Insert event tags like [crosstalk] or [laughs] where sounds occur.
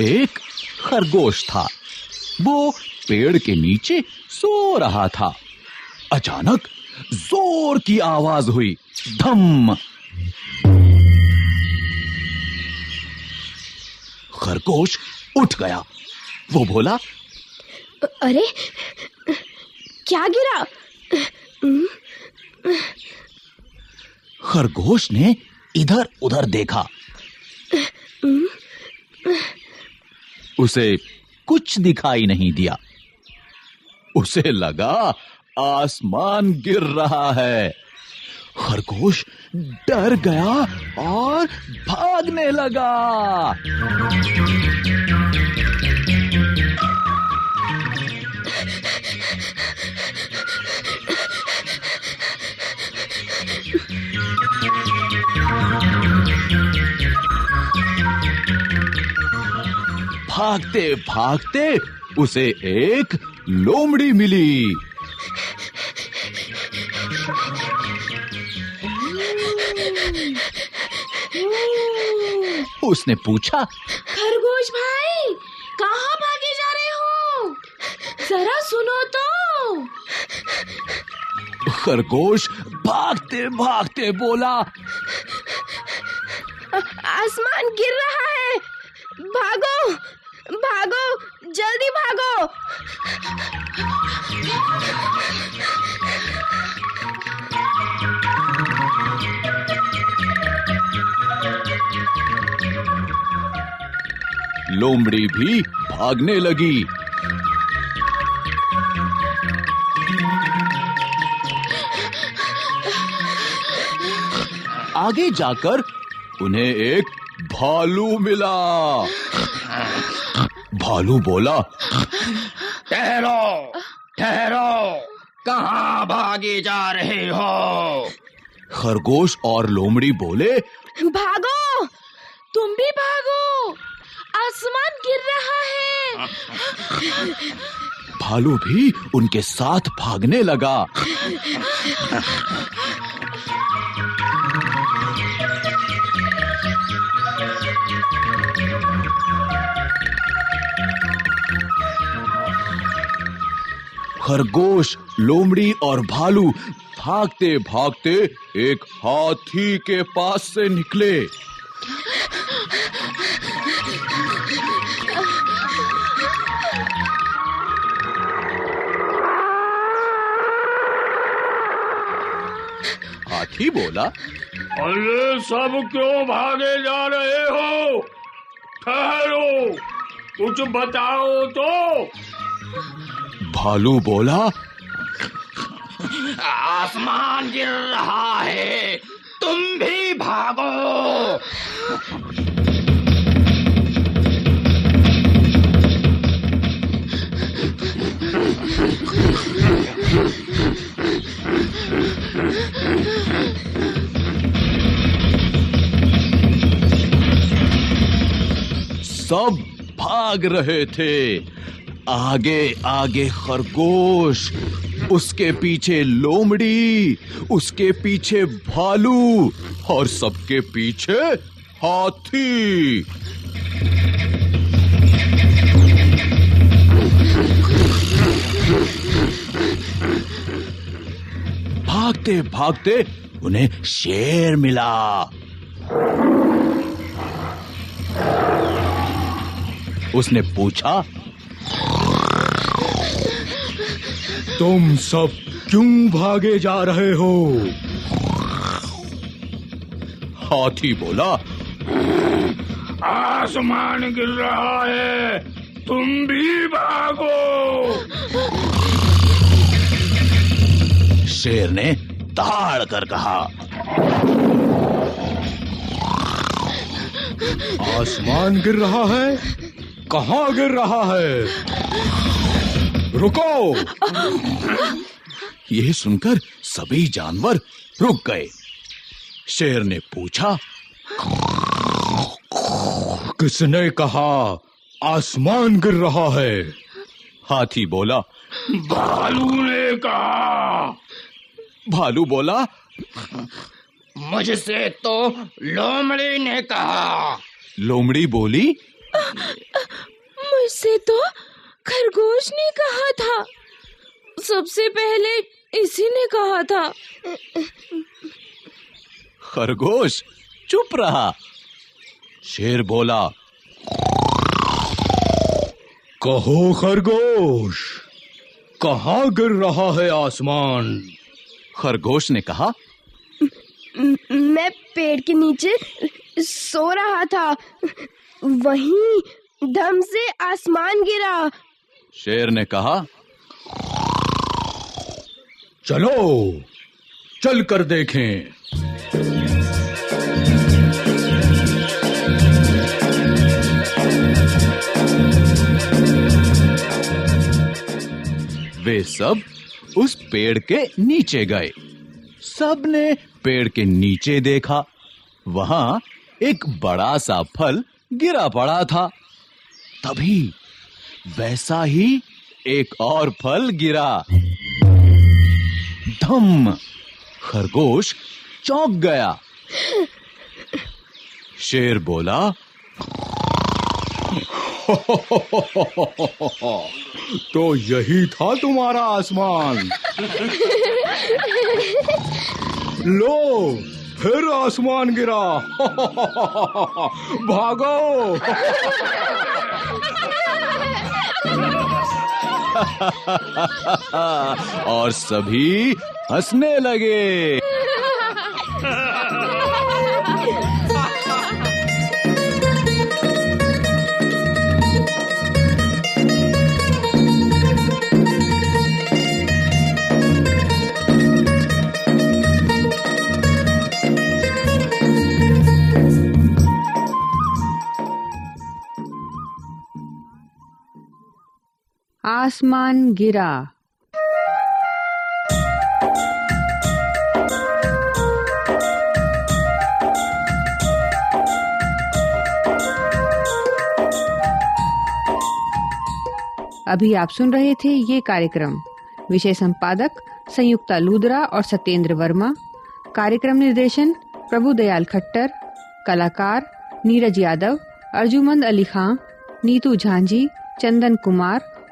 एक खरगोश था। वो पेड़ के नीचे सो रहा था। अचानक ज़ोर की आवाज़ हुई। धम खरगोश उठ गया। वो बोला अरे क्या गिरा? खरगोश ने इधर उधर देखा। उसे कुछ दिखाई नहीं दिया। उसे लगा आसमान गिर रहा है। खरगोश डर गया और भागने लगा। भागते भागते उसे एक लोमड़ी मिली। उसने पूछा खरगोश भाई कहाँ भागे जा रहे हो? जरा सुनो तो। खरगोश भागते भागते बोला आसमान गिर रहा है। भागो। जल्दी भागो। लोमड़ी भी भागने लगी। आगे जाकर उन्हें एक भालू मिला। भालू बोला ठहरो ठहरो कहाँ भागे जा रहे हो? खरगोश और लोमड़ी बोले भागो तुम भी भागो आसमान गिर रहा है। भालू भी उनके साथ भागने लगा। खरगोश, लोमड़ी और भालू भागते भागते एक हाथी के पास से निकले। हाथी बोला, अरे सब क्यों भागे जा रहे हो? ठहरो, कुछ बताओ तो। भालू बोला? आसमान गिर रहा है। तुम भी भागो। सब भाग रहे थे। आगे आगे खरगोश, उसके पीछे लोमड़ी, उसके पीछे भालू और सबके पीछे हाथी। भागते भागते उन्हें शेर मिला। उसने पूछा तुम सब क्यों भागे जा रहे हो? हाथी बोला आसमान गिर रहा है तुम भी भागो। शेर ने ताड़ कर कहा आसमान गिर रहा है? कहाँ गिर रहा है? रुको। यह सुनकर सभी जानवर रुक गए। शेर ने पूछा किसने कहा आसमान गिर रहा है? हाथी बोला भालू ने कहा। भालू बोला मुझसे तो लोमड़ी ने कहा। लोमड़ी बोली मुझसे तो खरगोश ने कहा था। सबसे पहले इसी ने कहा था। खरगोश चुप रहा। शेर बोला कहो खरगोश कहाँ गिर रहा है आसमान? खरगोश ने कहा मैं पेड़ के नीचे सो रहा था। वहीं धम से आसमान गिरा। शेर ने कहा चलो चल कर देखें। वे सब उस पेड़ के नीचे गए। सबने पेड़ के नीचे देखा। वहाँ एक बड़ा सा फल गिरा पड़ा था। तभी वैसा ही एक और फल गिरा। धम खरगोश चौंक गया। शेर बोला [laughs] तो यही था तुम्हारा आसमान। [laughs] लो, फिर आसमान गिरा। [laughs] भागो। और सभी हंसने लगे। आसमान गिरा। अभी आप सुन रहे थे ये कार्यक्रम। विषय संपादक संयुक्ता लूदरा और सत्येंद्र वर्मा। कार्यक्रम निर्देशन प्रभु दयाल खट्टर। कलाकार नीरज यादव, अर्जुमंद अली खां, नीतू झांझी, चंदन कुमार